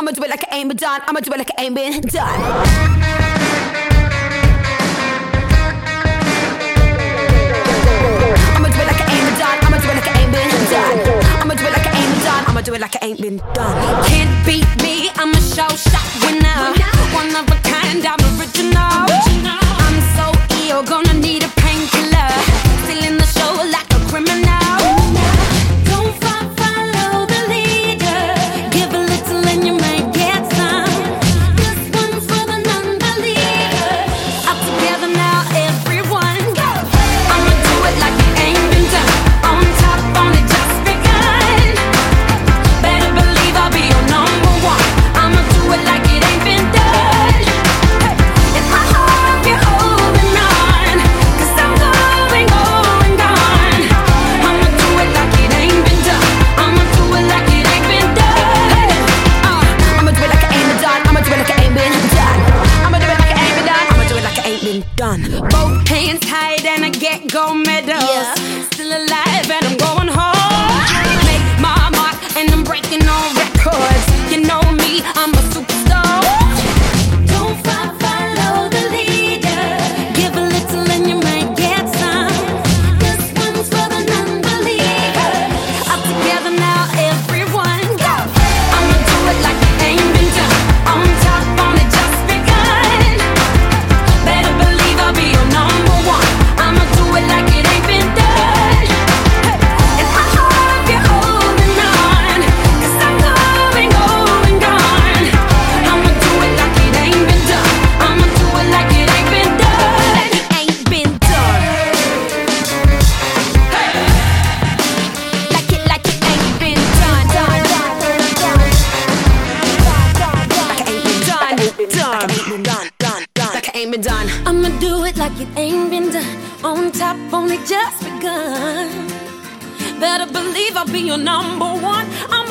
I'ma do it like I ain't been done. I'ma do it like I ain't been done. I'ma do it like it ain't been done. Can't beat me, I'ma show shot when Both hands tied and I get gold medals. Yeah. Still alive and I'm going home. Make my mark and I'm breaking all. it done. I'ma do it like it ain't been done. On top, only just begun. Better believe I'll be your number one. I'm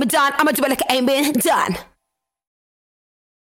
been done, I'ma do it like it ain't been done.